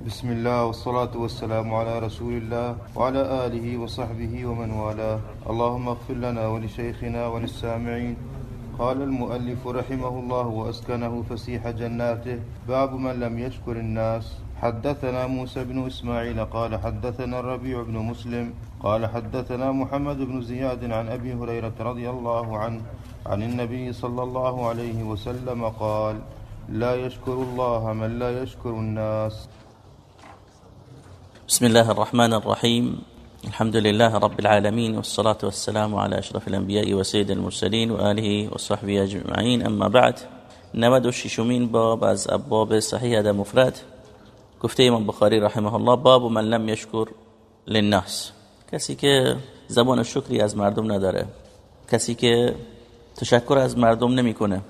بسم الله والصلاة والسلام على رسول الله وعلى آله وصحبه ومن والاه. اللهم اغفر لنا ولشيخنا وللسامعين. قال المؤلف رحمه الله وأسكنه فسيح جناته. باب من لم يشكر الناس. حدثنا موسى بن إسماعيل قال حدثنا الربيع بن مسلم قال حدثنا محمد بن زياد عن أبي هريرة رضي الله عنه عن النبي صلى الله عليه وسلم قال لا يشكر الله من لا يشكر الناس. بسم الله الرحمن الرحيم. الحمد لله رب العالمين والصلاة والسلام على أشرف الأنبياء وسيد المرسلين وآله وصحبه أجمعين. أما بعد نود و ششمین باب از ابواب صحیح ادب مفرد. گفته امام بخاری رحمه الله باب من لم يشكر للناس. کسی که زبان شکری از مردم نداره کسی که تشکر از مردم نمی‌کنه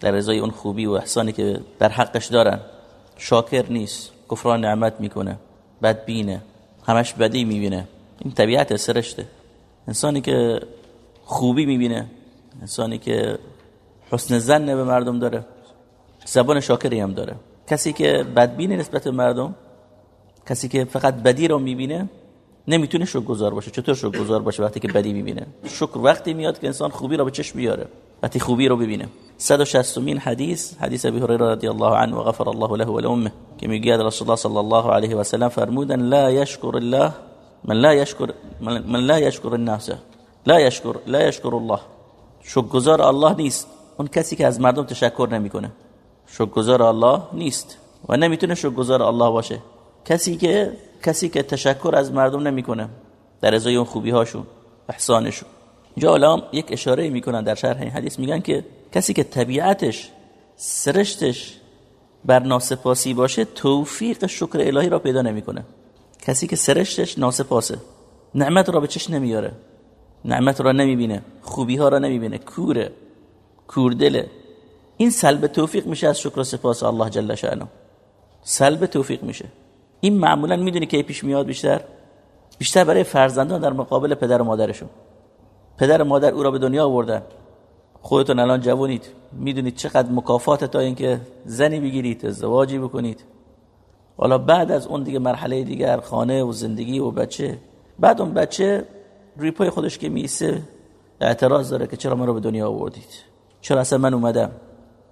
در ازای اون خوبی و احسانی که در حقش دارن شاکر نیست کفران نعمت می‌کنه. بدبینه. همش بدی می‌بینه. این طبیعت سرشته. انسانی که خوبی می‌بینه انسانی که حسن زن به مردم داره زبان شاکری هم داره. کسی که بدبینه نسبت به مردم کسی که فقط بدی رو می‌بینه نمی‌تونه شکر گذار باشه. چطور شکر گذار باشه وقتی که بدی می‌بینه؟ شکر وقتی میاد که انسان خوبی رو به چشم بیاره وقتی خوبی رو ببینه. 160 مین حدیث حدیث ابی هریره رضی الله عنه و غفر الله له و لامه که میگه رسول الله صلی الله علیه و سلم فرمودن لا یشکر الله من لا یشکر من لا یشکر الناس لا یشکر لا یشکر الله. شکرگزار الله نیست. اون کسی که از مردم تشکر نمی‌کنه. شکرگزار الله نیست و نمی‌تونه شکرگزار الله باشه. کسی که کسی که تشکر از مردم نمی‌کنه. در ازای اون خوبی هاشون احسانشون. اینجا علام یک اشاره می‌کنن در شرح این حدیث. میگن که کسی که طبیعتش سرشتش بر ناسپاسی باشه توفیق شکر الهی را پیدا نمی‌کنه. کسی که سرشتش ناسپاسه نعمت را به چش نمیاره نعمت را نمی‌بینه خوبی ها را نمی‌بینه کوره کوردله. این سلب توفیق میشه از شکر و سپاس الله جل شانه سلب توفیق میشه. این معمولا می‌دونی که پیش میاد بیشتر؟ بیشتر برای فرزندان در مقابل پدر و مادرشون. پدر و مادر او را به دنیا آوردن. خودتون الان جوانید می‌دونید چقدر مکافات تا اینکه زنی بگیرید ازدواجی بکنید. حالا بعد از اون دیگه مرحله دیگر خانه و زندگی و بچه. بعد اون بچه روی پای خودش که میسه اعتراض داره که چرا من رو به دنیا آوردید؟ چرا اصلا من اومدم؟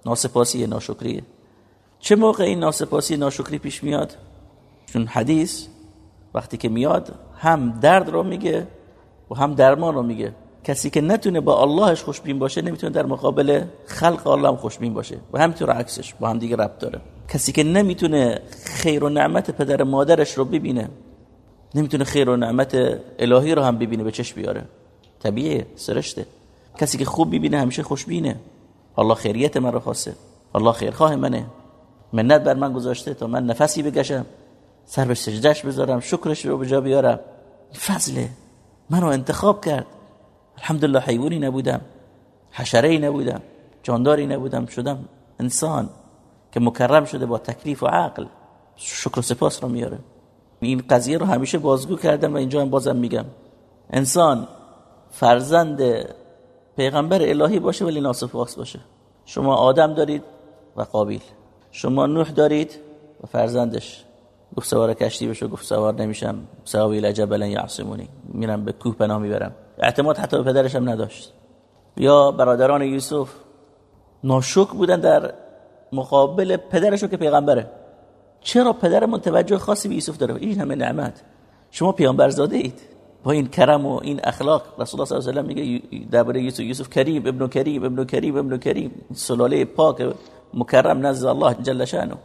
ناسپاسی ناشکریه چه موقع این ناسپاسی ناشکری پیش میاد؟ چون حدیث وقتی که میاد هم درد رو میگه و هم درمان رو میگه. کسی که نتونه با اللهش خوشبین باشه نمی‌تونه در مقابل خلق الله هم خوشبین باشه. و همینطور عکسش با هم دیگه ربط داره. کسی که نمی‌تونه خیر و نعمت پدر مادرش رو ببینه نمی‌تونه خیر و نعمت الهی رو هم ببینه به چشم بیاره. طبیعه سرشته. کسی که خوب ببینه همیشه خوشبینه. الله خیریت من رو خواسته. الله خیرخواه منه. منت بر من گذاشته تا من نفسی بگشم سر به سجدش بذارم شکرش رو به جا بیارم. فضله. منو انتخاب کرد. الحمدلله حیوانی نبودم حشره نبودم جانداری نبودم شدم انسان که مکرم شده با تکلیف و عقل شکر و سپاس رو میاره این قضیه رو همیشه بازگو کردم و اینجا هم بازم میگم انسان فرزند پیغمبر الهی باشه ولی ناسپاس باشه شما آدم دارید و قابیل شما نوح دارید و فرزندش گفت سوار کشتی بشو گفت سوار نمیشم سواوی لجبلا یعصمونی میرم به کوه پناه می‌برم اعتماد حتی به پدرش هم نداشت. یا برادران یوسف ناشک بودن در مقابل پدرشو که پیغمبره. چرا پدرمون توجه خاصی به یوسف داره؟ این همه نعمت. شما پیامبر زاده اید. با این کرم و این اخلاق رسول الله صلی الله علیه و میگه درباره یوسف یوسف کریم ابن کریم ابن کریم ابن کریم. سلاله پاک مکرم نزد الله جل شانه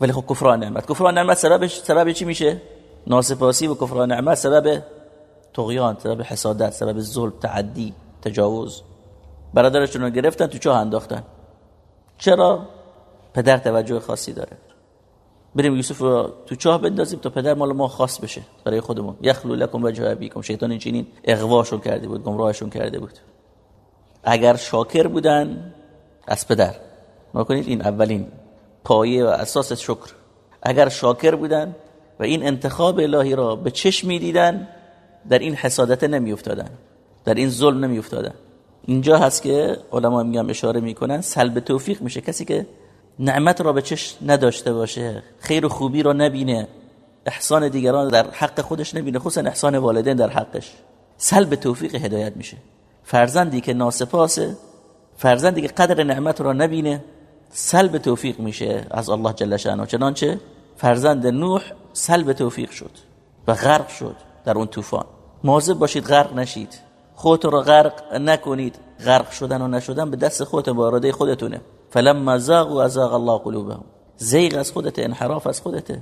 ولی خب کفران نعمت. کفران نعمت سببش سبب چی میشه؟ ناسپاسی و کفران نعمت سبب طغیان سبب حسادت سبب ظلم تعدی تجاوز. برادرشون رو گرفتن تو چاه انداختن. چرا؟ پدر توجه خاصی داره. بریم یوسف رو تو چاه بندازیم تا پدر مال ما خاص بشه برای خودمون. یخلو لکم وجه ابیکم. شیطان اینچنین اغواشون کرده بود گمراهشون کرده بود. اگر شاکر بودن از پدر. ما کنید این اولین پایه و اساس شکر. اگر شاکر بودن و این انتخاب الهی را به چشم می‌دیدن در این حسادت نمی افتادن در این ظلم نمی افتادن اینجا هست که علما میگم اشاره می‌کنن سلب توفیق میشه. کسی که نعمت را به چش نداشته باشه خیر و خوبی را نبینه احسان دیگران در حق خودش نبینه خصوصا احسان والدین در حقش سلب توفیق هدایت میشه. فرزندی که ناسپاسه فرزندی که قدر نعمت را نبینه سلب توفیق میشه از الله جل شانه چنانچه فرزند نوح سلب توفیق شد و غرق شد. در اون طوفان. مواظب باشید غرق نشید. خودتون را غرق نکنید. غرق شدن و نشدن به دست خودت با خودتونه. فلما و ازاغ الله قلوبهم. زیغ از خودت انحراف از خودت.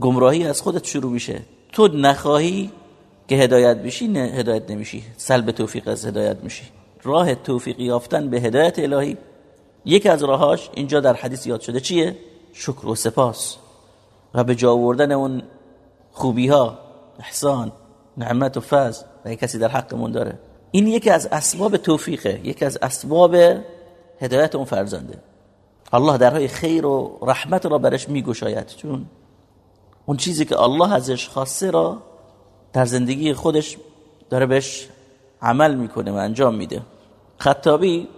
گمراهی از خودت شروع میشه. تو نخواهی که هدایت بشی نه هدایت نمیشی. سلب توفیق از هدایت میشی. راه توفیق یافتن به هدایت الهی. یکی از راهاش اینجا در حدیث یاد شده چیه؟ شکر و سپاس. و به جا آوردن اون خوبی ها احسان نعمت و فضل. و کسی در حقمون داره. این یکی از اسباب توفیقه. یکی از اسباب هدایت اون فرزنده. الله درهای خیر و رحمت را برش میگشاید. چون اون چیزی که الله ازش خواسته را در زندگی خودش داره بهش عمل می‌کنه و انجام میده. خطابی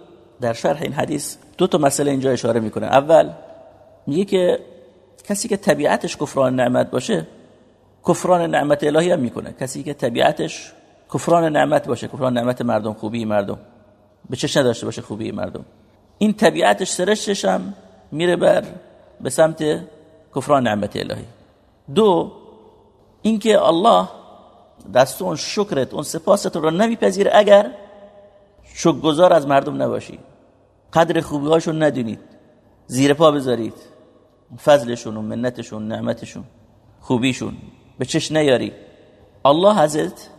در شرح این حدیث دو تا مسئله اینجا اشاره می‌کنه. اول میگه که کسی که طبیعتش کفران نعمت باشه کفران نعمت الهی هم می‌کنه. کسی که طبیعتش کفران نعمت باشه. کفران نعمت مردم خوبی مردم. به چش نداشته باشه خوبی مردم. این طبیعتش سرشش هم میره بر به سمت کفران نعمت الهی. دو اینکه الله دست اون شکرت اون سپاست رو نمیپذیره اگر شکرگزار از مردم نباشی. قدر خوبی هاشون ندونید. زیر پا بذارید. فضلشون و منتشون نعمتشون خوبیشون. به چش نیاری. الله ازت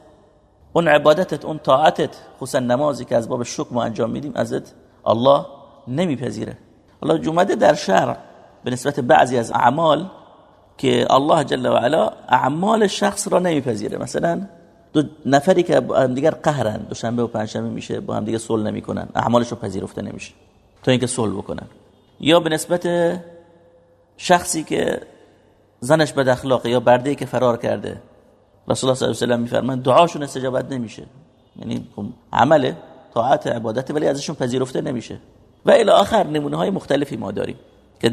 اون عبادتت اون طاعتت خصوصا نمازی که از باب شکر ما انجام میدیم ازت الله نمیپذیره. الله جمعه در شرع به نسبت بعضی از اعمال که الله جل و علا اعمال شخص را نمیپذیره. مثلا دو نفری که با هم دیگر قهرن دوشنبه و پنجشنبه میشه با هم دیگه صلح نمی‌کنن اعمالش رو پذیرفته نمیشه تا اینکه صلح بکنن. یا به نسبت شخصی که زنش بد اخلاقه یا برده که فرار کرده. رسول الله صلی الله علیه و میفرمایند دعاشون استجابت نمیشه. یعنی خب عمله طاعت عبادت ولی ازشون پذیرفته نمیشه. و الی آخر نمونه های مختلفی ما داریم که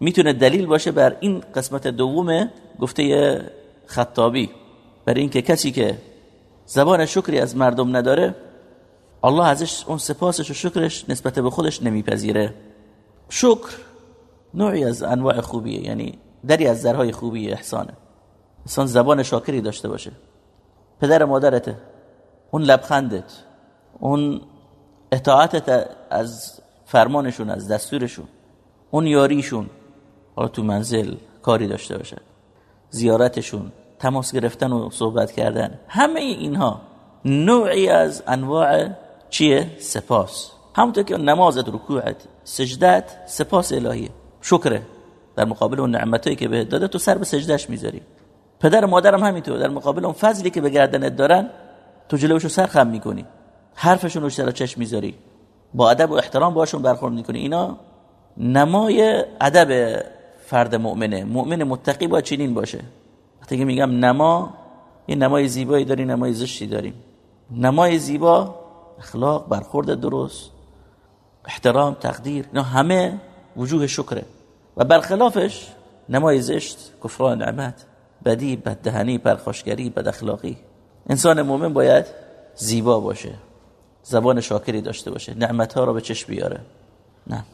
می‌تونه دلیل باشه بر این قسمت دوم گفته خطابی. بر اینکه کسی که زبان شکری از مردم نداره الله ازش اون سپاسش و شکرش نسبت به خودش نمیپذیره. شکر نوعی از انواع خوبیه. یعنی دری از درهای خوبی احسانه. انسان زبان شاکری داشته باشه. پدر مادرته. اون لبخندت. اون اطاعتت از فرمانشون از دستورشون. اون یاریشون. حالا تو منزل کاری داشته باشه. زیارتشون تماس گرفتن و صحبت کردن. همه اینها نوعی از انواع چیه؟ سپاس. همونطور که نمازت رکوعت سجدت سپاس الهیه. شکره. در مقابل اون نعمتایی که بهت داده تو سر به سجدهش می‌ذاری. پدر و مادرم همینطور. در مقابل اون فضلی که به گردنت دارن تو جلوشو سر خم می‌کنی. حرفشون رو سر چشم می‌ذاری. با ادب و احترام باشون برخورد می‌کنی. اینا نمای ادب فرد مؤمنه. مؤمن متقی با چنین باشه. وقتی که میگم نما یه نمای زیبایی داری نمای زشتی داریم. نمای زیبا اخلاق برخورد درست احترام تقدیر اینا همه وجوه شکره. و برخلافش نمای زشت کفران نعمت بدی بددهنی پرخاشگری بد اخلاقی انسان مؤمن باید زیبا باشه زبان شاکری داشته باشه نعمت ها رو به چشم بیاره. نه.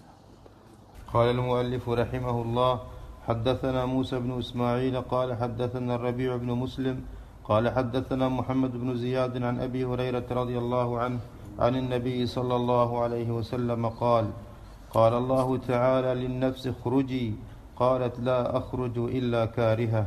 قال المؤلف رحمه الله حدثنا موسى بن إسماعيل قال حدثنا الربيع بن مسلم قال حدثنا محمد بن زياد عن أبي هريرة رضي الله عنه عن النبي صلى الله عليه وسلم قال قال الله تعالى للنفس اخرجي. قالت لا أخرج إلا كارهة.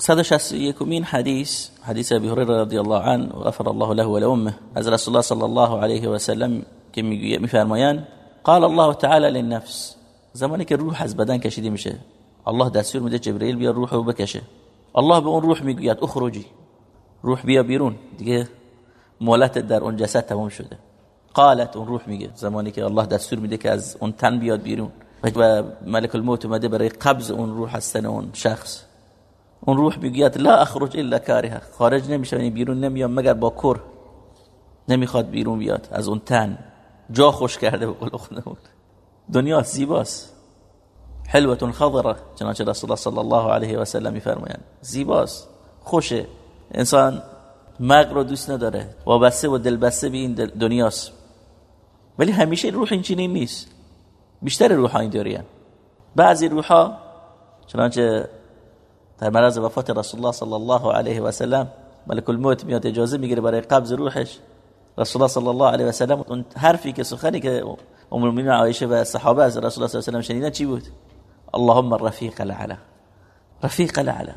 161 مين حديث حديث أبي هريرة رضي الله عنه وغفر الله له ولأمه. از رسول الله صلى الله عليه وسلم که میفرمایند قال الله تعالى للنفس زمانی که روح از بدن کشیده میشه. الله دستور میده جبرئیل بیا روح رو بکشه. الله به روح میگوید اخرجی. روح بیا بیرون. دیگه مولت در اون جسد تمام شده. قالت اون روح میگه زمانی که الله دستور میده که از اون تن بیاد بیرون. و ملک الموت اومده برای قبض اون روح هستن اون شخص. اون روح می‌گوید لا اخرج الا کارها. خارج نمیشه یعنی بیرون نمیام مگر با کر. نمی‌خواد بیرون بیاد از اون تن. جا خوش کرده به قول خودمون. دنیا زیباست. حلوة خضره چنانچه رسول الله صلی الله علیه و سلم میفرمایند. زیباست. خوشه. انسان مرگ رو دوست نداره. وابسته و دلبسته به این دنیاست. ولی همیشه روح این چنین نیست. بیشتر روح این داریم بعضی روحا چنانچه در مرز وفات رسول الله صلی الله علیه و سلم ملک الموت میاد اجازه می‌گیره برای قبض روحش. رسول الله صلی الله علیه و سلم اون حرفی که سخنی که ام المؤمنین عایشه و صحابه از رسول الله صلی الله علیه و سلم شنیدن چی بود؟ اللهم الرفیق الاعلى رفیق الاعلى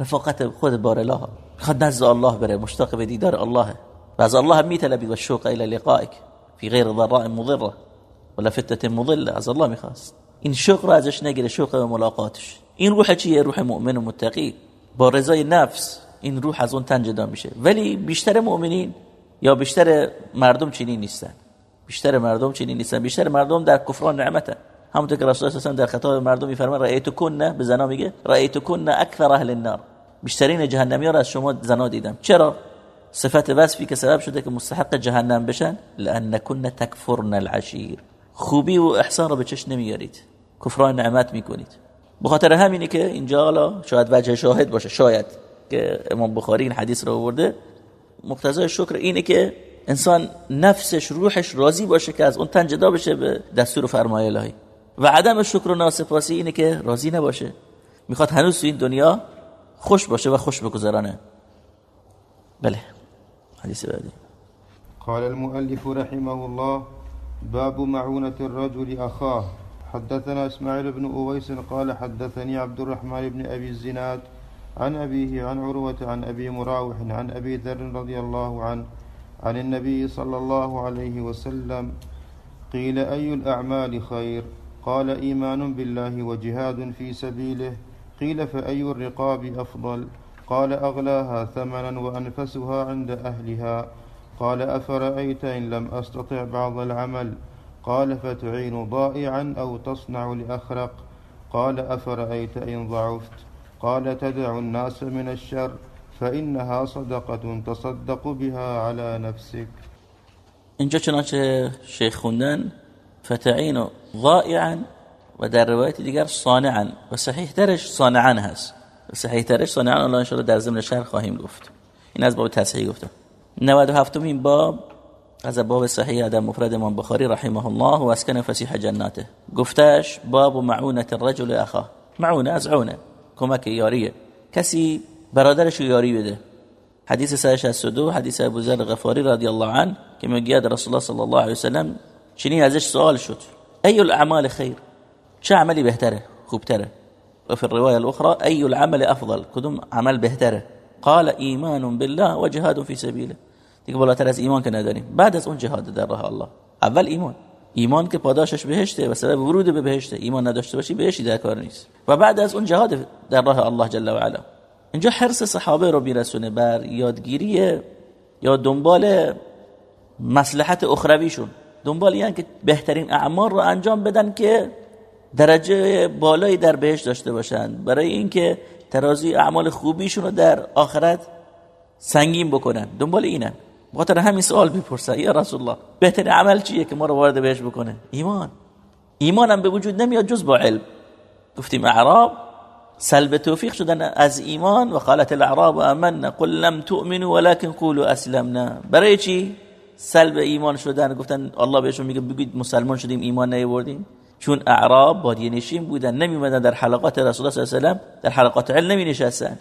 رفاقت خود بار الله خد نزد الله بره مشتاق به دیدار الله. و از الله میطلبی و شوق الى لقائك في غیر ضراء مضره ولا فتنه مضله از الله می‌خواست این شوق رو نگیره شوق به ملاقاتش. این روح چیه روح مؤمن و متقی با رضای نفس این روح از اون جدا میشه ولی بیشتر مؤمنین یا بیشتر مردم چنین نیستن. بیشتر مردم چنین نیستن. بیشتر مردم در کفران نعمته همونطور که رسول الله در خطاب مردم میفرمایند رأیت کن به زنا میگه رأیت کن اکثر اهل النار. بیشترین جهنمی را از شما زنا دیدم. چرا؟ صفت وصفی که سبب شده که مستحق جهنم بشن؟ لان کن تکفرن العشیر خوبی و احسان را به چش نمیارید کفران نعمت می‌کنید به خاطر همینه که اینجا حالا شاید وجه شاهد باشه شاید که امام بخاری این حدیث رو آورده مقتضای شکر اینه که انسان نفسش روحش راضی باشه که از اون تن جدا بشه به دستور و فرمای الهی. و عدم شکر و ناسپاسی اینه که راضی نباشه. می‌خواد هنوز تو این دنیا خوش باشه و خوش بگذرانه. بله. بعدی قال المؤلف رحمه الله باب معونة الرجل أخاه. حدثنا إسماعيل بن أويس قال حدثني عبد الرحمن بن أبي الزناد عن أبيه عن عروة عن أبي مراوح عن أبي ذر رضي الله عنه عن النبي صلى الله عليه وسلم قيل أي الأعمال خير؟ قال إيمان بالله وجهاد في سبيله. قيل فأي الرقاب أفضل؟ قال أغلاها ثمنا وأنفسها عند أهلها. قال أفرأيت إن لم أستطع بعض العمل؟ قال فتعين ضائعا أو تصنع لأخرق. قال أفرأيت إن ضعفت؟ قال تدع الناس من الشر فإنها صدقة تصدق بها على نفسك. اینجا چنانچه شیخ خوندن فتعین ضائعا و در دیگر صانعا و صحیح ترش صانعا هست. صحیح ترش صانعا الله انشاءالله در ضمن شرح خواهیم گفت. این از باب تصحیح گفتم. 97 این باب از باب صحیح ادب مفرد امام بخاری رحمه الله و اسکن فسیح جناته. گفتش باب معونت الرجل اخا معونه از عونه. کمک یاریه. کسی برادرش یاری بده. حدیث 162 حدیث ابو ذر غفاری رضی الله عنه که میگه رسول الله صلی الله علیه وسلم چنین ازش سوال شد. ای الاعمال خیر؟ چه عملی بهتره؟ خوبتره؟ و فی الروايه الاخرى ای العمل افضل کدوم عمل بهتره قال ایمان بالله و جهاد فی سبیله دیگه بالاتر از ایمان که بعد از اون جهاد در راه الله. اول ایمان ایمان که پاداشش بهشته و سبب ورود به بهشته. ایمان نداشته باشی بهشتی در کار نیست و بعد از اون جهاد در راه الله جل و علا اینجا حرس صحابه رو میرسونه بر یادگیری یا دنبال مصلحت اخرویشون. دنبال یعنی که بهترین اعمال رو انجام بدن که درجه بالایی در بهشت داشته باشند. برای اینکه ترازی اعمال خوبیشون رو در آخرت سنگین بکنن. دنبال اینن. بخاطر همین سوال می‌پرسه یا رسول الله بهترین عمل چیه که ما رو وارد بهش بکنه؟ ایمان. ایمان هم به وجود نمیاد جز با علم. گفتیم اعراب سلب توفیق شدن از ایمان و قالت الاعراب آمنا قل لم تؤمنوا ولكن قولوا اسلمنا. برای چی؟ سلب ایمان شدن. گفتن الله بهشون میگه بگید مسلمان شدیم ایمان نیاوردیم. چون اعراب بادیه نشین بودن نمیمدن در حلقات رسول الله صلی الله علیه و در حلقات علم نمی نشستن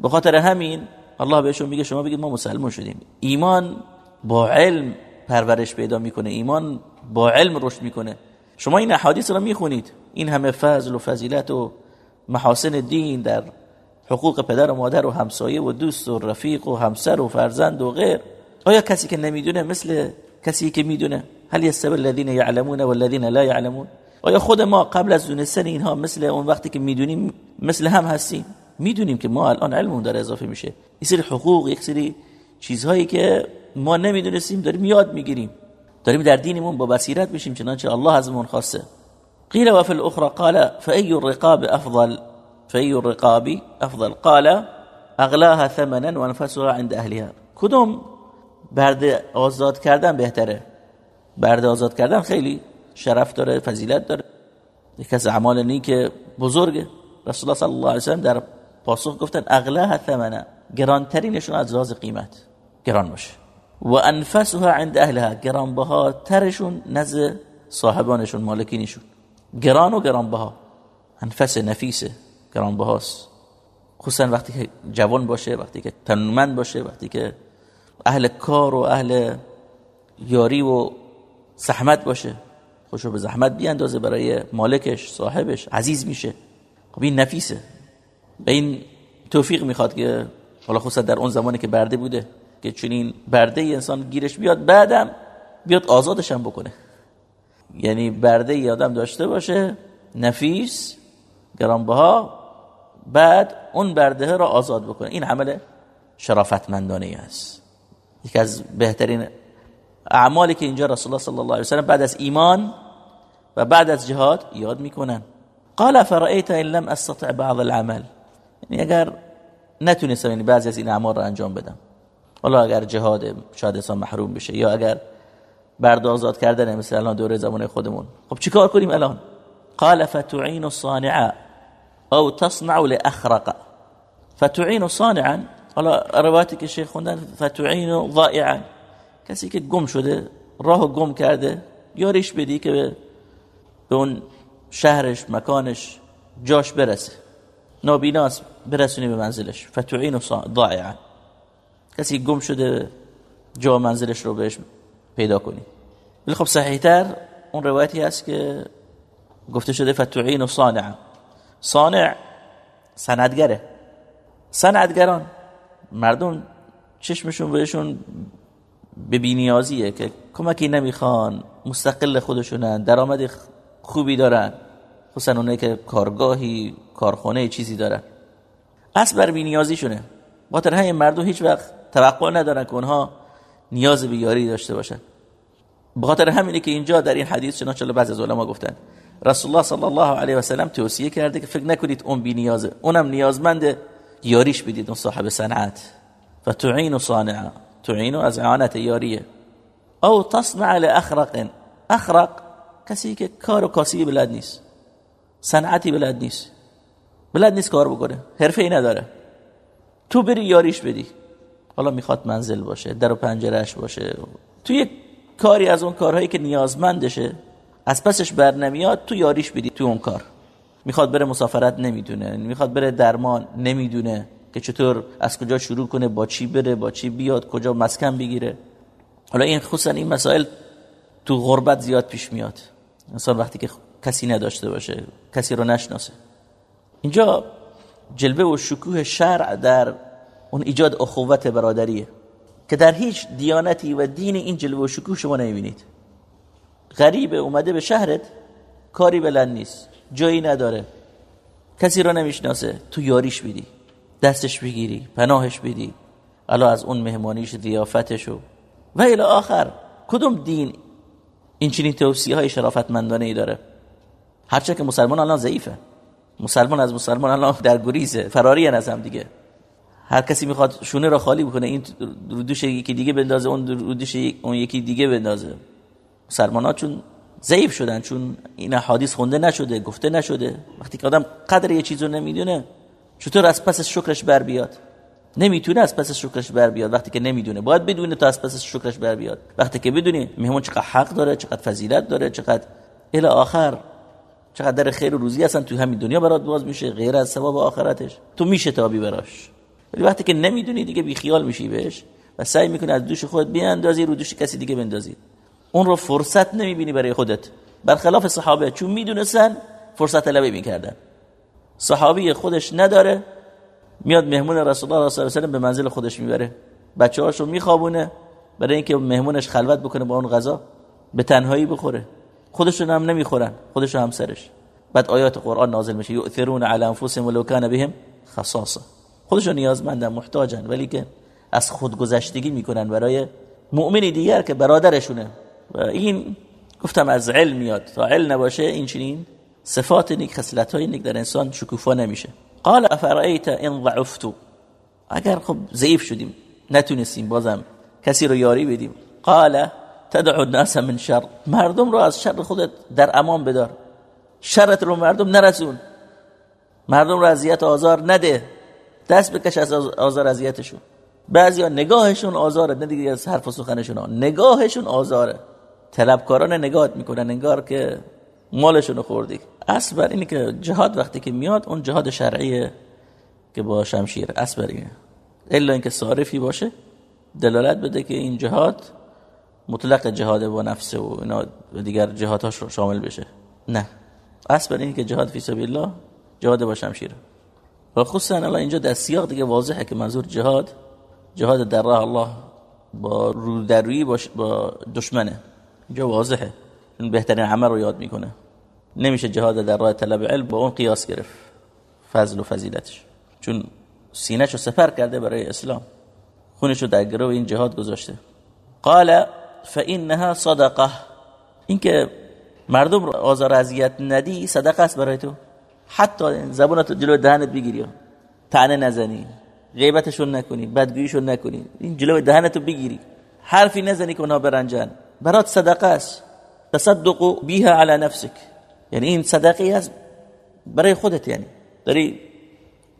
به خاطر همین الله بهشون میگه شما بگید ما مسلمان شدیم. ایمان با علم پرورش پیدا می‌کنه ایمان با علم رشد می‌کنه. شما این احادیث رو می‌خونید این همه فضل و فضیلت و محاسن دین در حقوق پدر و مادر و همسایه و دوست و رفیق و همسر و فرزند و غیر. آیا کسی که نمی‌دونه مثل کسی که می‌دونه؟ هل یستوی الذین یعلمون والذین لا یعلمون؟ آیا خود ما قبل از دونستن اینها مثل اون وقتی که می‌دونیم مثل هم هستیم؟ می‌دونیم که ما الان علمون داره اضافه میشه. این سری حقوق یک سری چیزهایی که ما نمی‌دونستیم داریم یاد می‌گیریم. داریم در دینمون با بصیرت بشیم چنانچه الله ازمون خواسته. قیل و فی الاخرى قال فأي الرقاب افضل؟ فأي الرقاب افضل؟ قال اغلاها ثمنا وانفسها عند اهلها. کدوم برده آزاد کردن بهتره؟ برده آزاد کردن خیلی شرف داره فضیلت داره. یکی از اعمال نیک بزرگه. رسول الله صلی الله علیه و در پاسخ گفتن اغلاها ثمنه گرانترینشون از لحاظ قیمت. گران باشه. و انفسها عند اهلها. گرانبها ترشون نزد صاحبانشون مالکینشون. گران و گرانبها. انفس نفیسه گرانبهاست. خصوصا وقتی که جوان باشه وقتی که تنومند باشه وقتی که اهل کار و اهل یاری و زحمت باشه. خوشو به زحمت بیاندازه برای مالکش صاحبش عزیز میشه. خب این نفیسه. به این توفیق می‌خواد که حالا خصوصا در اون زمانی که برده بوده که چنین برده انسان گیرش بیاد بعدم بیاد آزادش هم بکنه. یعنی برده ای آدم داشته باشه نفیس گرانبها بعد اون برده را آزاد بکنه. این عمل شرافتمندانه است. یکی از بهترین اعمالی که اینجا رسول الله صلی الله علیه وسلم بعد از ایمان و بعد از جهاد یاد می‌کنن. قال فرأيت ان لم استطع بعض العمل. یعنی اگر نتونستم یعنی بعضی از این اعمال را انجام بدم. حالا اگر جهاد شاید انسان محروم بشه یا اگر برد آزاد کردن مثل الان دوره زمان خودمون. خب چیکار کنیم الان؟ قال فتعين الصانع او تصنع لاخرق فتعين صانعا حالا روایتی که شیخ خوندن فتعين ضائعا. کسی که گم شده راه گم کرده یاریش بدی که به اون شهرش مکانش جاش برسه. نابیناست برسونی به منزلش. فتعین ضائعا. کسی گم شده جا منزلش رو بهش پیدا کنی. ولی خب صحیحتر اون روایتی هست که گفته شده فتعین و صانع. صانع سندگره. سندگران. مردم چشمشون بهشون به بینیازیه که کمکی نمی‌خوان مستقل خودشونن درآمد خوبی دارن. خصوصا اونایی که کارگاهی کارخانه چیزی دارن. اصل بر بینیازیشونه باتر همین مردم هیچ وقت توقع ندارن که اونها نیاز به یاری داشته باشن. بخاطر همینه که اینجا در این حدیث چنانچه بعضی از علما گفتن. رسول الله صلی الله علیه و سلم توصیه کرده که فکر نکنید اون بی نیازه اونم نیازمند یاریش بدید اون صاحب صنعت. و تعین صانع. تعین از اعانت یاریه. او تصنع لاخرق اخرق کسی که کار و کاسی بلد نیست. صنعتی بلد نیست. بلد نیست کار بکنه. حرفه ای نداره. تو بری یاریش بدی. حالا می‌خواد منزل باشه در و پنجرهش باشه. تو یک کاری از اون کارهایی که نیازمندشه از پسش بر نمیاد تو یاریش بدی تو اون کار. می‌خواد بره مسافرت نمی‌دونه می‌خواد بره درمان نمی‌دونه. که چطور از کجا شروع کنه با چی بره با چی بیاد کجا مسکن بگیره. حالا این خصوصا این مسائل تو غربت زیاد پیش میاد. انسان وقتی که کسی نداشته باشه کسی رو نشناسه. اینجا جلوه و شکوه شرع در اون ایجاد اخوت برادریه که در هیچ دیانتی و دین این جلوه و شکوه شما نمی‌بینید. غریب اومده به شهرت کاری بلند نیست جایی نداره. کسی رو نمی‌شناسه تو یاریش بدی دستش بگیری پناهش بدی. الا از اون مهمانیش ضیافتشو. و الی آخر کدوم دین این چنین توصیه های شرافتمندانه ای داره؟ هرچه که مسلمان الان ضعیفه. مسلمان از مسلمان الان در گریزه فراری از هم دیگه. هر کسی می‌خواد شونه را خالی بکنه این رودوش یکی دیگه بندازه اون رودوش اون یکی دیگه بندازه. مسلمان ها چون ضعیف شدن چون این حدیث خونده نشده گفته نشده. وقتی که آدم قدر یه چیزو نمی‌دونه چطور از پس شکرش بر بیاد؟ نمی‌تونه از پس شکرش بر بیاد وقتی که نمی‌دونه. باید بدونه تا از پس شکرش بر بیاد. وقتی که بدونی مهمون چقدر حق داره چقدر فضیلت داره چقدر الی آخر چقدر در خیر و روزی اصلا تو همین دنیا برات باز میشه غیر از ثواب آخرتش. تو میشه تابی براش. ولی وقتی که نمی‌دونی دیگه بی خیال میشی بهش و سعی می‌کنی از دوش خودت بیاندازی رو دوش کسی دیگه بندازی. اون رو فرصت نمی‌بینی برای خودت. برخلاف صحابه چون می‌دونستن فرصت طلبی می‌کردن. صحابی خودش نداره میاد مهمون رسول الله صلی الله علیه و به منزل خودش می‌بره. بچه‌هاشو میخوابونه برای اینکه مهمونش خلوت بکنه با اون غذا به تنهایی بخوره. خودشون هم نمی‌خورن خودش هم همسرش بعد آیات قرآن نازل میشه یؤثرون علی انفسهم ولو کان بهم خصاصه خودشون نیازمندن محتاجن ولی که از خودگذشتگی می‌کنن برای مؤمنی دیگر که برادرشونه. و این گفتم از علم میاد. تا علم نباشه این چنین صفات نیک خصلت های نیک در انسان شکوفا نمیشه. قال افرأيت ان ضعفت؟ اگر خب ضعیف شدیم نتونستیم بازم کسی رو یاری بدیم. قال تدعو الناس من شر. مردم رو از شر خودت در امان بدار. شرت رو مردم نرسون. مردم رو اذیت آزار نده. دست بکش از آزار اذیتشون. بعضیا نگاهشون آزاره نه دیگه از حرف و سخنشون. نگاهشون آزاره. طلبکاران نگاهت می‌کنن انگار که مالشون خوردی. اصل بر اینه که جهاد وقتی که میاد اون جهاد شرعیه که با شمشیر. اصل بر اینه. الا اینکه صارفی باشه دلالت بده که این جهاد مطلق جهاد با نفس و اینا دیگر جهادهاش شامل بشه. نه. اصل بر اینه که جهاد فی سبیل الله جهاد با شمشیر. و خصوصا الان اینجا در سیاق دیگه واضحه که منظور جهاد جهاد در راه الله با رو روی با دشمنه. اینجا واضحه. این بهترین عمل رو یاد می‌کنه. نمیشه جهاد در راه طلب علم با اون قیاس گرفت. فضل و فضیلتش. چون سینه‌شو رو سپر کرده برای اسلام. خونش رو در گروه این جهاد گذاشته. قال فانها صدقه اینکه مردم رو آزار اذیت ندی صدقه است برای تو. حتی زبونت جلو دهنت بگیری. تنه نزنی. غیبتشون نکنی. بدگوییشون نکنی. این جلو دهنتو بگیری. حرفی نزنی که اونا برنجن. برات صدقه است. تصدق بها على نفسك. یعنی این صدقه است برای خودت یعنی. داری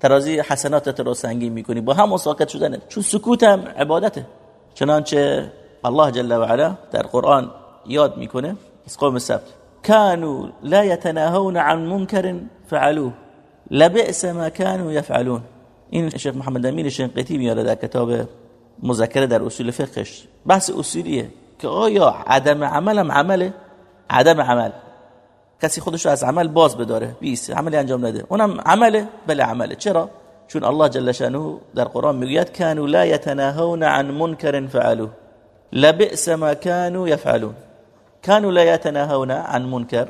ترازی حسناتت رو سنگین می‌کنی. با هم ساکت شدن. چون سکوت هم عبادته. چنانچه الله جل و علا در قرآن یاد می‌کنه. از قوم سبت كانوا لا يتناهون عن منكر فعلوه. لبئس ما كانوا يفعلون این شیخ محمد امین شنقیطی میاره در کتاب مذکره در اصول فقهش. بحث اصولیه که آیا عدم عملم عمله؟ عدم عمل. کسی خودش رو از عمل باز بداره. بیس عملی انجام نده. اونم عمله بله عمله. چرا؟ چون الله جل شانه در قرآن می‌گوید كانوا لا يتناهون عن منكر فعلوه. لبئس ما كانوا يفعلون كانوا لا يتناهون عن منكر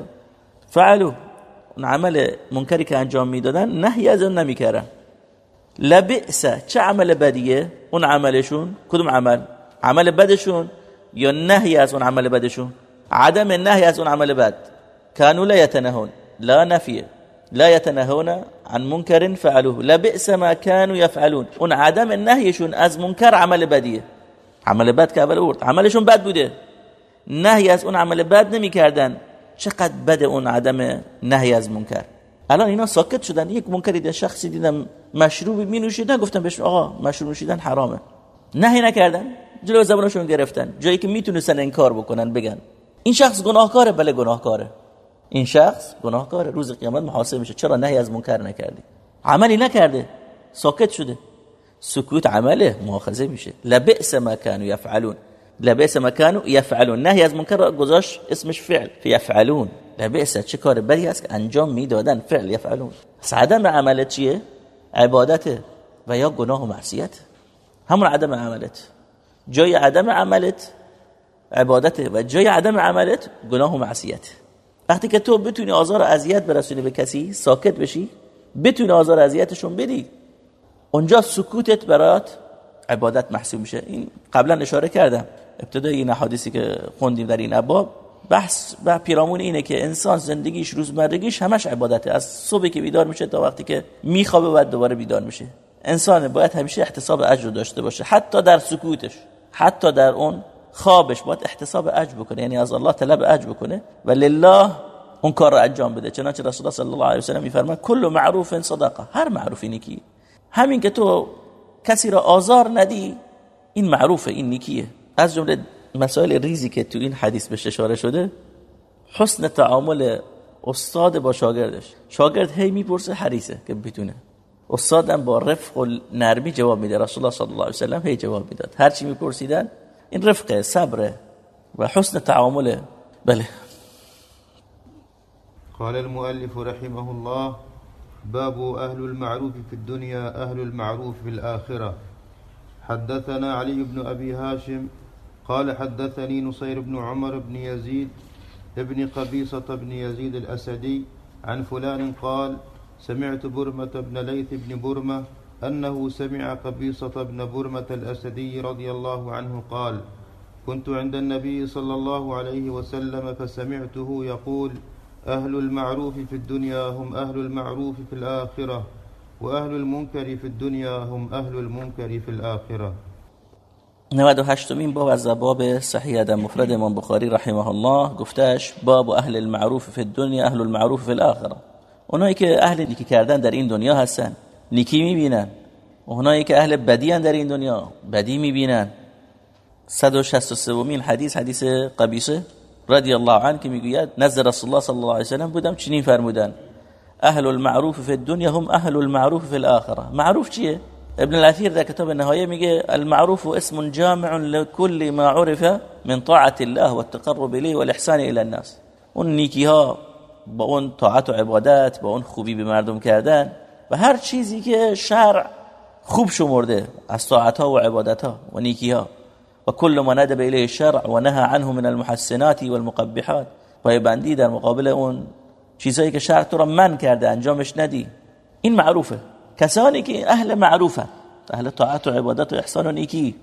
فعلوه. اون عمل منکری که انجام می‌دادن نهی از اون نمی‌کردن. لبئس چه عمل بدیه؟ اون عملشون؟ کدوم عمل؟ عمل بدشون یا نهی از اون عمل بدشون؟ عدم نهی از اون عمل بد كانوا لا يتنهون لا نفيه لا يتنهون عن منكر فعلوه. لبئس ما كانوا يفعلون. اون عدم نهیشون از منکر عمل بدیه. عمل بد که اول ورد. عملشون بد بوده. نهی از اون عمل بد نمی‌کردن چقدر بده اون عدم نهی از منکر. الان اینا ساکت شدن. یک منکری در شخصی دیدم مشروبی می نوشید نگفتن بهش آقا مشروب نوشیدن حرامه. نهی نکردن. جلو زبانشون گرفتن. جایی که می‌تونستن انکار بکنن بگن. این شخص گناهکاره بله گناهکاره. این شخص گناهکاره. روز قیامت محاسب میشه. چرا نهی از منکر نکردی؟ عملی نکرده. ساکت شده. سکوت عمله. مؤاخذه میشه. لبئس ما كانوا يفعلون لبئس ما كانوا يفعلون نهی از منکر گذاشت. اسمش فعل. يفعلون لبئس چه کار بدی است که انجام می‌دادن. فعل يفعلون عدم عملت چیه؟ عبادت و یا گناه و معصیت. همون عدم عملت. جای عدم عملت عبادت و جای عدم عملت گناه و معصیت. وقتی که تو بتونی آزار و اذیت برسونی به کسی ساکت بشی بتونی آزار و اذیتشون بدی اونجا سکوتت برات عبادت محسوب میشه. این قبلا اشاره کردم. ابتدای این حادثی که خوندیم در این ابواب بحث و پیرامون اینه که انسان زندگیش روزمرگیش همش عبادته. از صبح که بیدار میشه تا وقتی که میخوابه بعد دوباره بیدار میشه. انسان باید همیشه احتساب اجر داشته باشه. حتی در سکوتش حتی در اون خوابش باید احتساب اجر بکنه یعنی از الله طلب اجر بکنه و لله اون کار رو انجام بده. چنانچه رسول الله صلی الله علیه و سلم میفرماید کل معروف صدقه. هر معروفی نیکی همین که تو کسی را آزار ندی این معروفه این نیکیه. از جمله مسائل ریزی که تو این حدیث بهش اشاره شده حسن تعامل استاد با شاگردش. شاگرد هی می‌پرسه حریصه که بتونه استادم با رفق و نرمی جواب میده. رسول الله صلی الله علیه و سلم هی جواب می‌داد. هر چی میپرسیدن این رفق صبر و حسن تعامل بله قال المؤلف رحمه الله باب أهل المعروف في الدنيا أهل المعروف في الآخرة. حدثنا علي بن أبي هاشم قال حدثني نصير بن عمر بن يزيد ابن قبيصة بن يزيد الأسدي عن فلان قال سمعت برمة بن ليث بن برمة أنه سمع قبيصة بن برمة الأسدي رضي الله عنه قال كنت عند النبي صلى الله عليه وسلم فسمعته يقول أهل المعروف في الدنيا هم أهل المعروف في الآخرة وأهل المنكر في الدنيا هم أهل المنكر في الآخرة. 98 مین باب از باب صحیح آدم مفرد امام بخاری رحمه الله گفتش باب أهل المعروف فی الدنیا أهل المعروف فی الآخرة. اونایی که أهل نیکی کردن در این دنیا هستن. نیکی می‌بینن. اونایی که اهل بدی در این دنیا بدی می‌بینن. 163 مین حدیث حدیث قبیسه رضی الله عنه که می‌گوید نزد رسول الله صلی الله علیه و سلم بودم چنین فرمودن اهل المعروف فی الدنیا هم اهل المعروف فی الاخره. معروف چیه؟ ابن الاثیر در کتاب نهایه میگه المعروف اسم جامع لكل ما عرف من طاعة الله والتقرب اليه والاحسان الى الناس. اون نیکی ها با اون طاعت و عبادت با اون خوبی به مردم کردن و هر چیزی که شرع خوب شمرده از طاعت ها و عبادت ها و نیکی ها و کل ما ندب الیه الشرع و نهى عنه من المحسنات والمقبحات. پای بندی در مقابل اون چیزهایی که شرع تو را من کرده انجامش ندی. این معروفه. کسانی که اهل معروفه اهل طاعت و عبادت و احسان و نیکی.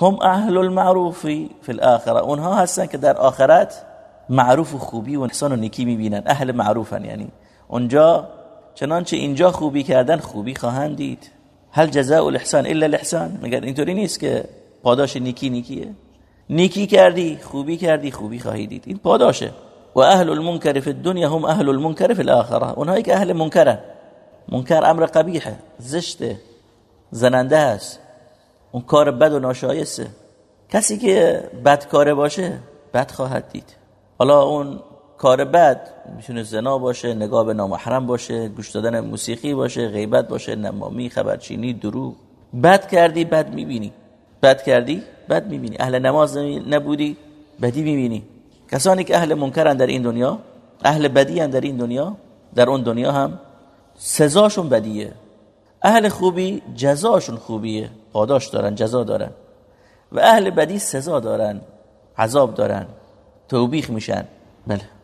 هم اهل المعروف فی الاخره. اونها هستن که در آخرت معروف و خوبی و احسان و نیکی می‌بینن. اهل معروفن یعنی. اونجا چنانچه اینجا خوبی کردن خوبی خواهند دید. هل جزاء الاحسان الا الاحسان. میگن اینطوری نیست که پاداش نیکی نیکیه؟ نیکی کردی خوبی کردی خوبی خواهی دید. این پاداشه. و اهل المنکر فی الدنیا هم اهل المنکر فی الاخره اونهایی که اهل منکرن. منکر امر قبیحه زشته زننده است. اون کار بد و ناشایسته. کسی که بدکاره باشه بد خواهد دید. حالا اون کار بد می‌تونه زنا باشه نگاه به نامحرم باشه گوش دادن موسیقی باشه غیبت باشه نمامی خبرچینی دروغ. بد کردی بد می‌بینی. بد کردی بد می‌بینی. اهل نماز نبودی بدی می‌بینی. کسانی که اهل منکرن در این دنیا اهل بدی در این دنیا در اون دنیا هم سزاشون بدیه. اهل خوبی جزاشون خوبیه. پاداش دارن جزا دارن. و اهل بدی سزا دارن عذاب دارن. توبیخ میشن. بله.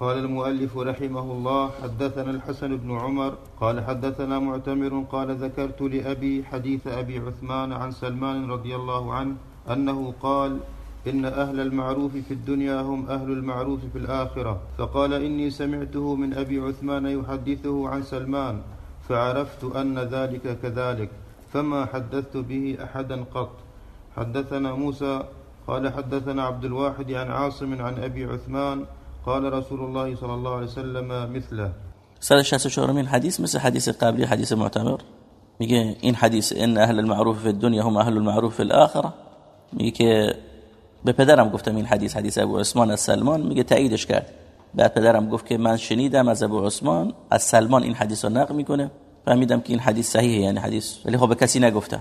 قال المؤلف رحمه الله حدثنا الحسن بن عمر قال حدثنا معتمر قال ذكرت لأبي حديث أبي عثمان عن سلمان رضي الله عنه أنه قال إن أهل المعروف في الدنيا هم أهل المعروف في الآخرة. فقال إني سمعته من أبي عثمان يحدثه عن سلمان فعرفت أن ذلك كذلك فما حدثت به أحدا قط. حدثنا موسى قال حدثنا عبد الواحد عن عاصم عن أبي عثمان قال رسول الله صلى الله عليه وسلم مثله. 164 من حديث مثل حديث قبلي حديث معتمر میگه این حدیث ان اهل المعروف في الدنيا هم اهل المعروف في الاخره میگه به پدرم گفتم این حدیث حدیث ابو عثمان از سلمان میگه تاییدش کرد. بعد پدرم گفت که من شنیدم از ابو عثمان از سلمان این حدیث رو نقل می‌کنه. فهمیدم که این حدیث صحیحه یعنی حدیث. ولی خب به کسی نگفتم.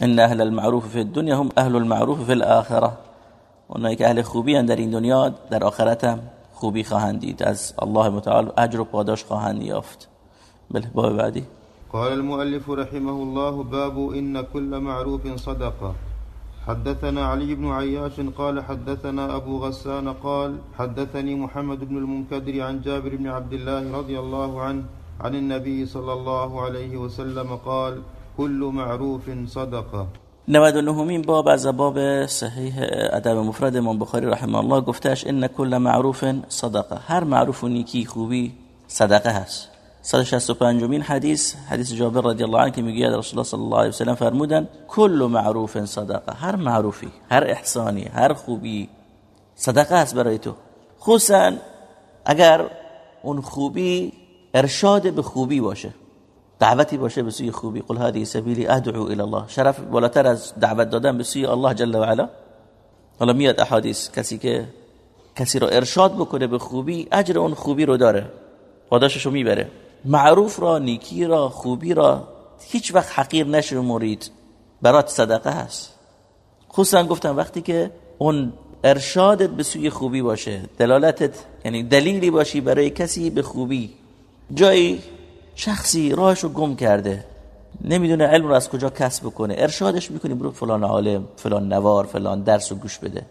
ان اهل المعروف فی الدنیا هم اهل المعروف فی الاخره اونایی که اهل خوبی در این دنیا در آخرت هم خوبی خواهند دید. از الله متعال اجر و پاداش خواهند یافت. بله باب بعدی. قال المؤلف رحمه الله باب إن كل معروف صدقة. حدثنا علي بن عياش قال حدثنا أبو غسان قال حدثني محمد بن المنكدر عن جابر بن عبد الله رضي الله عنه عن النبي صلى الله عليه وسلم قال كل معروف صدقة. 99 باب از باب صحیح ادب مفرد امام بخاری رحمه الله گفتش ان کل معروف صدقه. هر معروف و نیکی خوبی صدقه هست. 165 مین حدیث حدیث جابر رضی الله عنه که میگه رسول الله صلی الله علیه و سلم فرمودن کل معروف صدقه. هر معروفی هر احسانی هر خوبی صدقه است برای تو. خصوصا اگر اون خوبی ارشاد به خوبی باشه. دعوتی باشه به سوی خوبی. قل هذه سبیلی ادعو الى الله. شرف بالاتر از دعوت دادن به سوی الله جل و علا. حالا میاد احادیث. کسی که کسی رو ارشاد بکنه به خوبی اجر اون خوبی رو داره. پاداششو می‌بره. معروف را نیکی را خوبی را هیچ وقت حقیر نشمرید برات صدقه هست. خصوصا گفتم وقتی که اون ارشادت به سوی خوبی باشه دلالتت یعنی دلیلی باشی برای کسی به خوبی. جایی شخصی راهشو گم کرده. نمی‌دونه علم رو از کجا کسب کنه ارشادش می‌کنی برو فلان عالم فلان نوار فلان درس رو گوش بده.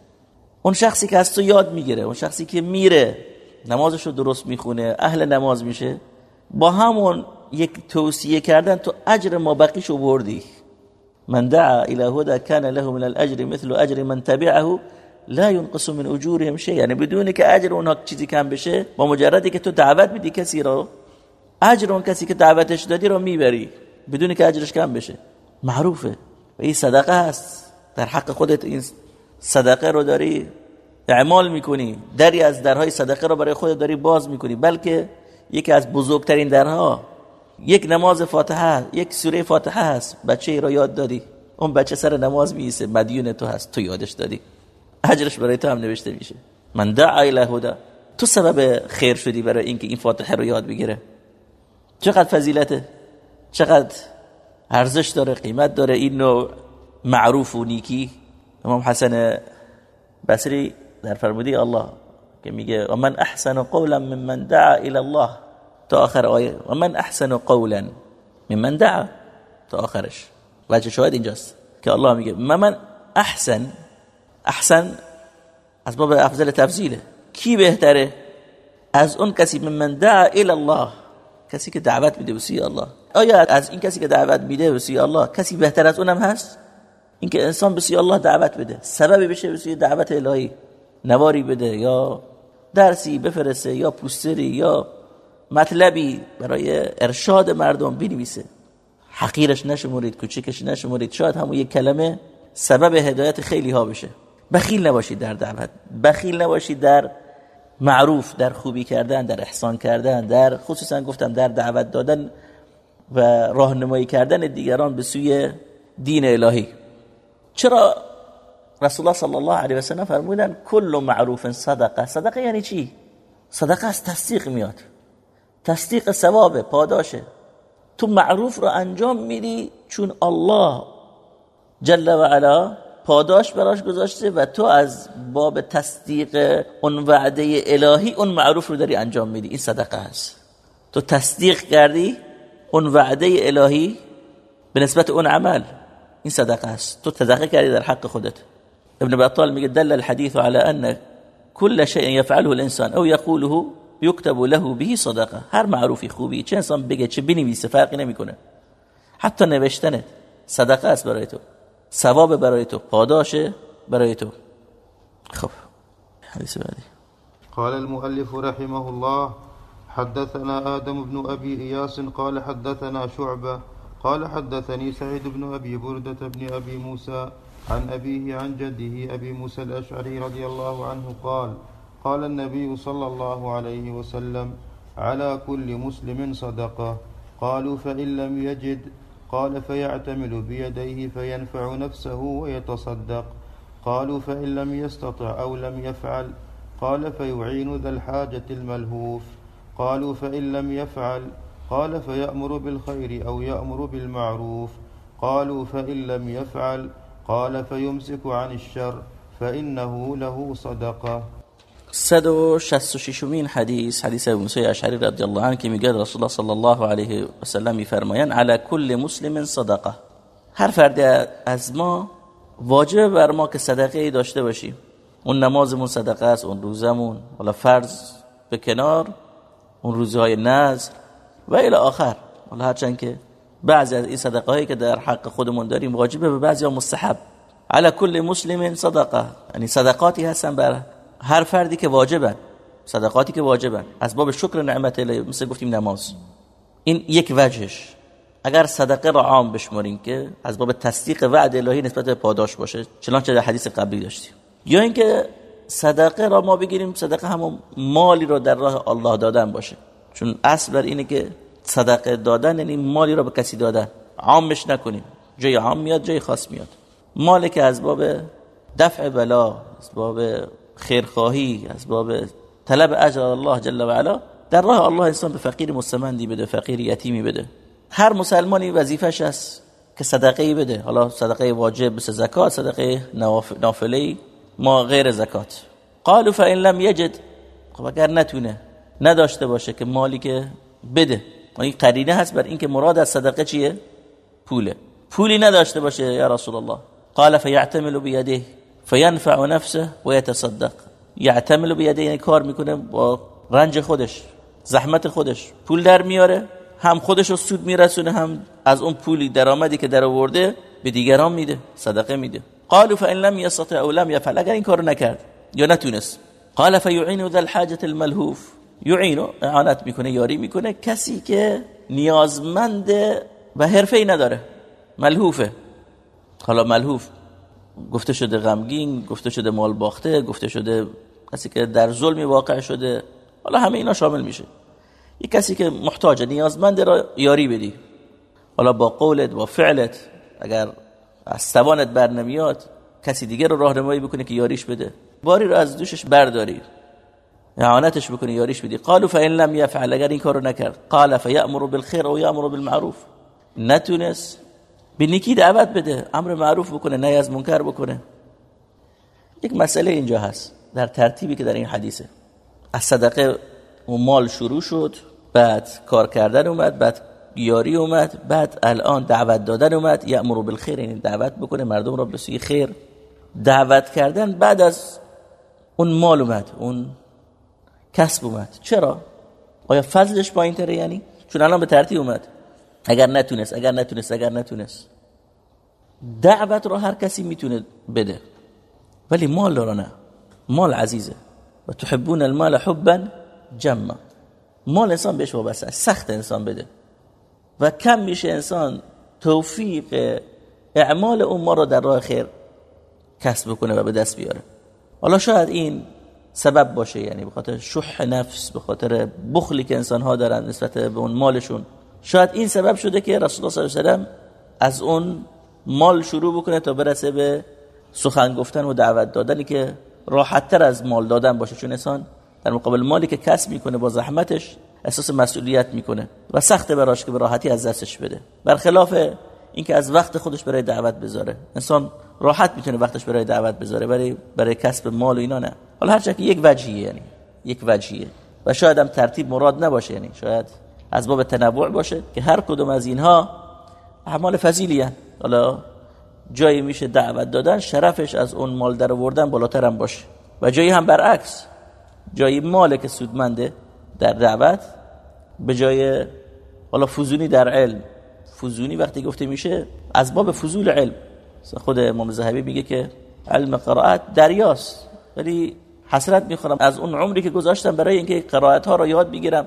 اون شخصی که از تو یاد می‌گیره اون شخصی که میره نمازش رو درست می‌خونه اهل نماز میشه. با همون یک توصیه کردن تو اجر ما بقیشو بردی. من دعا الى هدى كان له من الاجر مثل اجر من تبعه لا ينقص من اجورهم شيء یعنی بدون که اجر اونها چیزی کم بشه با مجردی که تو دعوت میدی کسی رو اجر اون کسی که دعوتش دادی رو می‌بری. بدون که اجرش کم بشه. معروفه. و این صدقه هست. در حق خودت این صدقه رو داری اعمال می‌کنی. دری از درهای صدقه رو برای خودت داری باز می‌کنی. بلکه یکی از بزرگترین درها. یک نماز فاتحه یک سوره فاتحه هست. بچه ای رو یاد دادی. اون بچه سر نماز میسه مدیون تو هست. تو یادش دادی. اجرش برای تو هم نوشته میشه. من دعا الی هدا تو سبب خیر شدی برای اینکه این فاتحه رو یاد بگیره. چقدر فضیلته؟ چقدر ارزش داره قیمت داره این نوع معروف و نیکی؟ امام حسن بصری در فرمودی الله که میگه و من احسن قولا ممن دعا الى الله. تا آخر آیه و من احسن قولا ممن دعا. تا آخرش. وجه شاهد اینجاست که الله میگه من احسن احسن از باب افضل تفضیله. کی بهتره از اون کسی ممن دعا الى الله؟ کسی که دعوت میده به الله. آیا از این کسی که دعوت میده به الله کسی بهتر از اونم هست؟ اینکه انسان به الله دعوت بده. سببی بشه به دعوت الهی. نواری بده یا درسی بفرسته یا پوستری یا مطلبی برای ارشاد مردم بنویسه. حقیرش نشمرید کوچکش نشمرید. شاید همون یک کلمه سبب هدایت خیلی ها بشه. بخیل نباشید در دعوت. بخیل نباشید در معروف در خوبی کردن در احسان کردن در خصوصا گفتم در دعوت دادن و راهنمایی کردن دیگران به سوی دین الهی. چرا رسول الله صلی الله علیه و سلم فرمودن کل معروف صدقه. صدقه یعنی چی؟ صدقه از تصدیق میاد. تصدیق ثواب پاداشه تو معروف رو انجام میدی چون الله جل و علا پاداش براش گذاشته و تو از باب تصدیق اون وعده الهی اون معروف رو داری انجام میدی. این صدقه است. تو تصدیق کردی اون وعده الهی به نسبت اون عمل. این صدقه است. تو صدقه کردی در حق خودت. ابن بطال میگه دل الحديث على ان كل شيء يفعله الانسان او يقوله يكتب له به صدقه. هر معروفی خوبی چه انسان بگه چه بنویسه فرقی نمی‌کنه. حتی نوشتنت صدقه است برای تو. ثواب برای تو پاداشه برای تو. خب حدیث بعدی. قال المؤلف رحمه الله حدثنا آدم بن أبي إياس قال حدثنا شعبة قال حدثني سعيد بن أبي بردة بن أبي موسى عن أبيه عن جده أبي موسى الأشعري رضي الله عنه قال قال النبي صلى الله عليه وسلم على كل مسلم صدقة. قالوا فإن لم يجد قال فيعتمل بيديه فينفع نفسه ويتصدق. قالوا فإن لم يستطع أو لم يفعل قال فيعين ذا الحاجة الملهوف. قالوا فإن لم يفعل قال فيأمر بالخير أو يأمر بالمعروف. قالوا فإن لم يفعل قال فيمسك عن الشر فإنه له صدقة. 166 مين حديث حديث ابو موسى الاشعري رضي الله عنه که میگه رسول الله صلی الله علیه و سلم میفرمایند على كل مسلم صدقه. هر فرد از ما واجب بر ما که صدقه داشته باشیم. اون نمازمون صدقه است اون روزمون حالا فرض به کنار اون روزهای نظر و الى آخر. حالا هرچند که بعضی از این صدقه هایی که در حق خودمون داریم واجبه به بعضی ها مستحب. على كل مسلم صدقه. یعنی صدقاتی هستن بر هر فردی که واجبن صدقاتی که واجبن از باب شکر نعمت الهی مثل گفتیم نماز. این یک وجهش. اگر صدقه را عام بشماریم که از باب تصدیق وعد الهی نسبت به پاداش باشه چنانچه در حدیث قبلی داشتیم. یا اینکه صدقه را ما بگیریم صدقه همون مالی رو در راه الله دادن باشه. چون اصل بر اینه که صدقه دادن یعنی مالی را به کسی دادن. عامش نکنیم. جای عام میاد جای خاص میاد. مالی که از باب دفع بلا از باب خیرخواهی از باب طلب اجر الله جل و علا در راه الله انسان به فقیر مستمندی بده فقیر یتیمی بده. هر مسلمانی وظیفش است که صدقه بده. حالا صدقه واجب مثل زکات صدقه نافله ما غیر زکات. قالوا فان لم یجد خب اگر نتونه نداشته باشه که مالی که بده. این قرینه هست بر اینکه مراد از صدقه چیه؟ پوله. پولی نداشته باشه یا رسول الله. قال فيعتمل بيده فينفع نفسه ويتصدق. يعتمل بيده یعنی کار می‌کنه با رنج خودش زحمت خودش. پول در میاره هم خودش رو سود میرسونه هم از اون پولی درآمدی که در آورده به دیگران میده صدقه میده. قالوا فان لم يستطع او لم يفعل اگر این کارو نکرد یا نتونست. قال فيعين ذا الحاجه الملهوف. یعینو اعانت می‌کنه یاری می‌کنه. کسی که نیازمند و حرفه ای نداره. ملهوفه. حالا ملهوف گفته شده غمگین گفته شده مال باخته گفته شده کسی که در ظلمی واقع شده. حالا همه اینا شامل میشه. یک کسی که محتاج نیازمند را یاری بدی. حالا با قولت با فعلت اگر از توانت بر نمیاد کسی دیگه رو راهنمایی بکنه که یاریش بده. باری رو از دوشش برداری. اعانتش بکنی یاریش بدی. قالوا فان لم يفعل اگر این کارو نکرد. قال فيأمر بالخير او يأمر بالمعروف. نتونس به نیکی دعوت بده امر معروف بکنه نهی از منکر بکنه. یک مسئله اینجا هست در ترتیبی که در این حدیثه. از صدقه و مال شروع شد بعد کار کردن اومد بعد یاری اومد بعد الان دعوت دادن اومد. یامر بالخیر یعنی دعوت بکنه مردم را به سوی خیر. دعوت کردن بعد از اون مال اومد اون کسب اومد. چرا؟ آیا فضلش با تره یعنی؟ چون الان به ترتیب اومد. اگر نتونست اگر نتونست اگر نتونست. دعوت رو هر کسی می‌تونه بده. ولی مال رو نه. مال عزیزه. و تحبون المال حبا جمع مال انسان بهش وابسته سخت انسان بده. و کم میشه انسان توفیق اعمال اون ما رو در راه خیر کسب کنه و به دست بیاره. حالا شاید این سبب باشه یعنی به خاطر شح نفس به خاطر بخلی که انسان ها دارن نسبت به اون مالشون. شاید این سبب شده که رسول الله صلی الله علیه و از اون مال شروع بکنه تا برسه به سخن گفتن و دعوت دادنی که راحت تر از مال دادن باشه. چون انسان در مقابل مالی که کسب می‌کنه با زحمتش احساس مسئولیت می‌کنه و سخت براش که به راحتی از دستش بده. برخلاف اینکه از وقت خودش برای دعوت بذاره. انسان راحت می‌تونه وقتش برای دعوت بذاره برای برای کسب مال و اینا نه. حالا هر یک وجهیه یعنی یک وجهیه. و شاید هم ترتیب مراد نباشه یعنی شاید از باب تنوع باشه که هر کدوم از اینها اعمال فضیلی حالا جایی میشه دعوت دادن شرفش از اون مال در آوردن بالاتر هم باشه. و جایی هم برعکس. جایی مال که سودمنده در دعوت به جای حالا فوزونی در علم. فوزونی وقتی گفته میشه از باب فضول علم. خود امام زهبی میگه که علم قرائت دریاست. ولی حسرت می‌خورم از اون عمری که گذاشتم برای اینکه قرائت ها رو یاد بگیرم.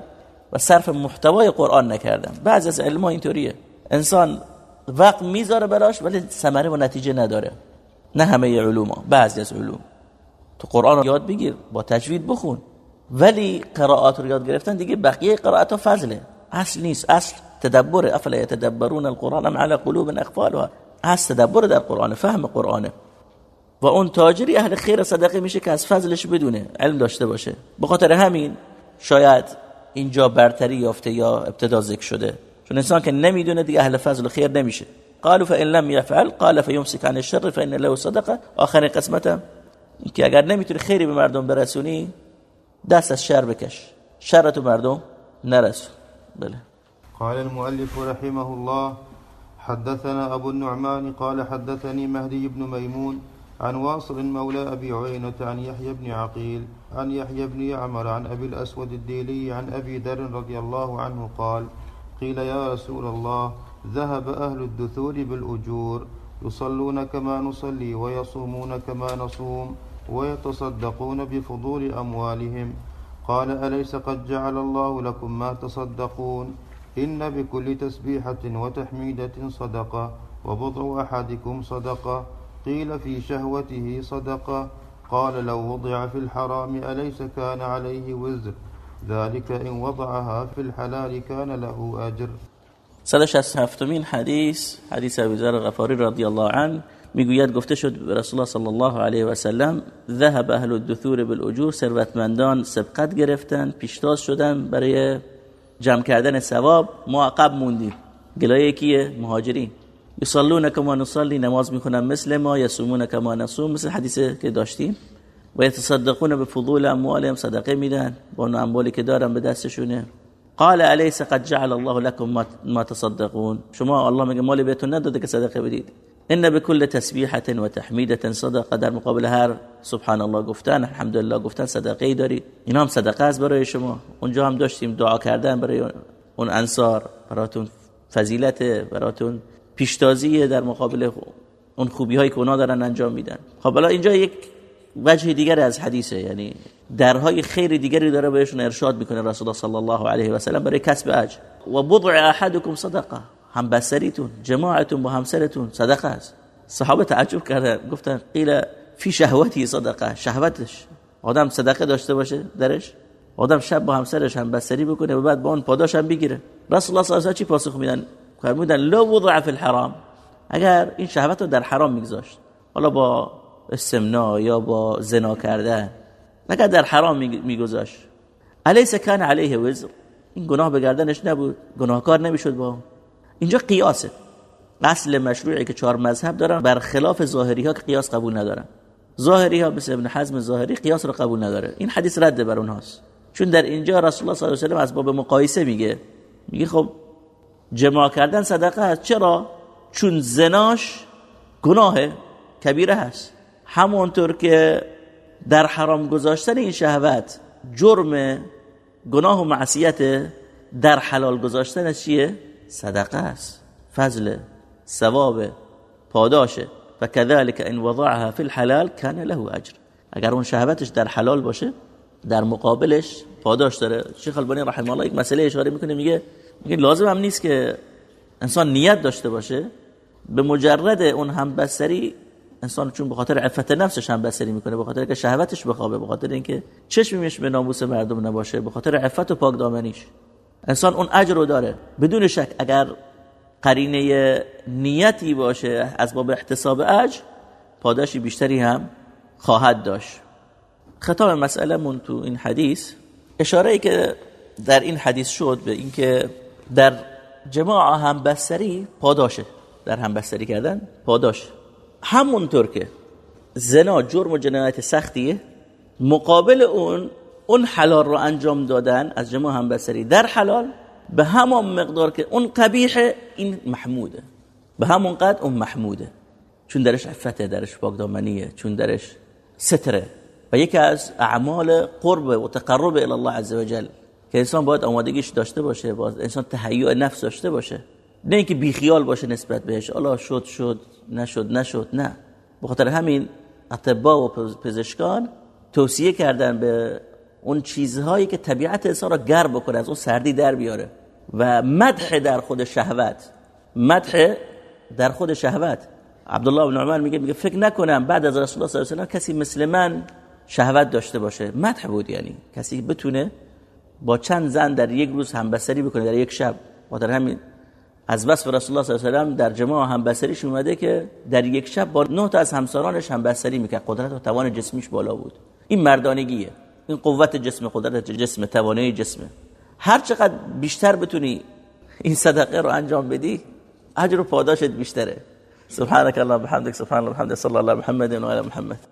و صرف محتوای قرآن نکردم. بعضی از علم ها اینطوریه. انسان وقت می‌ذاره براش ولی ثمره و نتیجه نداره. نه همه علوم بعضی از علوم. تو قرآن رو یاد بگیر با تجوید بخون. ولی قرائات رو یاد گرفتن دیگه بقیه قرائت ها فضله. اصل نیست. اصل تدبر افلا يتدبرون القرآن ام على قلوب اقفالها؟ اصل تدبر در قرآن فهم قرآنه. و اون تاجری اهل خیر صدقه میشه که از فضلش بدونه علم داشته باشه. به خاطر همین شاید اینجا برتری یافته یا ابتدا ذکر شده. چون انسان که نمی‌دونه دیگه اهل فضل و خیر نمیشه. قالوا فان لم يفعل قال فيمسك عن الشر فان له صدقه آخر قسمت که اگر نمی‌تونی خیری به مردم برسونی دست از شر بکش. شر تو مردم نرسون. بله. قال المؤلف رحمه الله حدثنا أبو النعمان قال حدثني مهدي بن ميمون عن واصل مولى أبي عينة عن يحيى بن عقيل عن يحيى بن يعمر عن أبي الأسود الديلي عن أبي ذر رضي الله عنه قال قيل يا رسول الله ذهب أهل الدثور بالأجور يصلون كما نصلي ويصومون كما نصوم ويتصدقون بفضول أموالهم. قال أليس قد جعل الله لكم ما تصدقون؟ إن بكل تسبيحة وتحميدة صدقة وبضع أحدكم صدقة قيل في شهوته صدقة قال لو وضع في الحرام أليس كان عليه وزر؟ ذلك إن وضعها في الحلال كان له أجر. هفتمین حدیث حدیث ابی ذر غفاری رضی الله عنه می‌گوید گفته شد رسول الله صلی الله علیه و سلم ذهب اهل الدثور بالاجور ثروتمندان سبقت گرفتن پیشتاز شدن برای جمع کردن ثواب ما عقب موندیم. گلایه کیه؟ مهاجرین. یصلون کما نصلی نماز می‌کنن مثل ما یصومون کما نصوم مثل حدیثه که داشتیم. و یتصدقون به فضول اموالهم صدقه میدن. با اون اموالی که دارن به دستشونه. قال الیس قد جعل الله لكم ما تصدقون؟ شما الله میگه مالی بهتون نداده که صدقه بدید. ان بكل تسبیحه و تحمیده صدقه در مقابل هر سبحان الله گفتن الحمدلله گفتن صدقه ای دارید. اینا هم صدقه است برای شما. اونجا هم داشتیم دعا کردن برای اون انصار. براتون فضیلت براتون پیشتازی در مقابل اون خوبی هایی که اونا دارن انجام میدن. خب حالا اینجا یک وجه دیگر از حدیثه. یعنی درهای خیر دیگری داره بهشون ارشاد می‌کنه رسول الله صلی الله علیه و سلم برای کسب اجر و بضع احدکم صدقه. هم بسریتون جماعتون با همسرتون. صدقه است. صحابه تعجب کردن. گفتن قیل فی شهوتی صدقه. شهوتش. آدم صدقه داشته باشه درش. آدم شب با همسرش هم بسری بکنه و بعد با اون پاداش هم بگیره. رسول الله صلی الله علیه و چی پاسخ میدن؟ فرمودن لو وضع فی الحرام. اگر این شهوت رو در حرام میگذاشت حالا با استمنا یا با زنا کردن اگر در حرام میگذاشت. الیس کان علیه وزر. این گناه به گردنش نبود گناهکار نمی‌شد با اینجا قیاسه. اصل مشروعی که چهار مذهب دارن برخلاف ظاهری ها که قیاس قبول ندارن. ظاهری ها مثل ابن حزم ظاهری قیاس رو قبول نداره. این حدیث رد بر اونهاست. چون در اینجا رسول الله صلی الله علیه و از باب مقایسه میگه. میگه خب جماع کردن صدقه هست. چرا؟ چون زناش گناه کبیره هست. همونطور که در حرام گذاشتن این شهوت جرم گناه و معصیت در حلال گذاشتن چیه؟ صدقه است. فضل ثواب پاداشه و كذلك ان وضعها في الحلال كان له اجر. اگر اون شهوتش در حلال باشه در مقابلش پاداش داره. شیخ البانی رحمه الله یک مسئله اشاره می‌کنه میگه میگه لازم هم نیست که انسان نیت داشته باشه. به مجرد اون همبستری انسان چون به خاطر عفت نفسش هم بسری می‌کنه به خاطر که شهوتش بخوابه به خاطر اینکه چشمش به ناموس مردم نباشه به خاطر عفت و پاک دامنیش. انسان اون اجر رو داره. بدون شک اگر قرینه نیتی باشه از باب احتساب اجر پاداشی بیشتری هم خواهد داشت. خطاب مسئله من تو این حدیث اشاره ای که در این حدیث شد به اینکه در جماع هم بسری پاداشه. در هم بستری کردن پاداش همونطور که زنا جرم و جنایت سختیه مقابل اون اون حلال رو انجام دادن از جماع هم بستری در حلال به همان مقدار که اون قبیح این محموده. به همون قد اون محموده. چون درش عفته درش پاکدامنیه چون درش ستره. و یکی از اعمال قرب و تقرب الى الله عز وجل که انسان باید آمادگیش داشته باشه باید انسان تهیع نفس داشته باشه. نه اینکه بیخیال باشه نسبت بهش الله شد شد نشد نشد نه. به خاطر همین اطبا و پزشکان توصیه کردن به اون چیزهایی که طبیعت انسان را گرم بکنه از اون سردی در بیاره. و مدح در خود شهوت مدح در خود شهوت. عبدالله بن عمر میگه میگه فکر نکنم بعد از رسول الله صلی الله علیه و کسی مثل من شهوت داشته باشه. مدح بود یعنی. کسی بتونه با چند زن در یک روز همبستری بکنه در یک شب. و در همین از بس رسول الله صلی الله علیه و در جماع همبستریش اومده که در یک شب با نه تا از همسرانش همبستری می‌کرد. قدرت و توان جسمیش بالا بود. این مردانگیه. این قوت جسم قدرت جسم توانایی جسم. هر چقدر بیشتر بتونی این صدقه رو انجام بدی اجر و پاداشت بیشتره. سبحانك اللهم وبحمدك سبحان الله وبحمده صلى الله محمد وعلى محمد.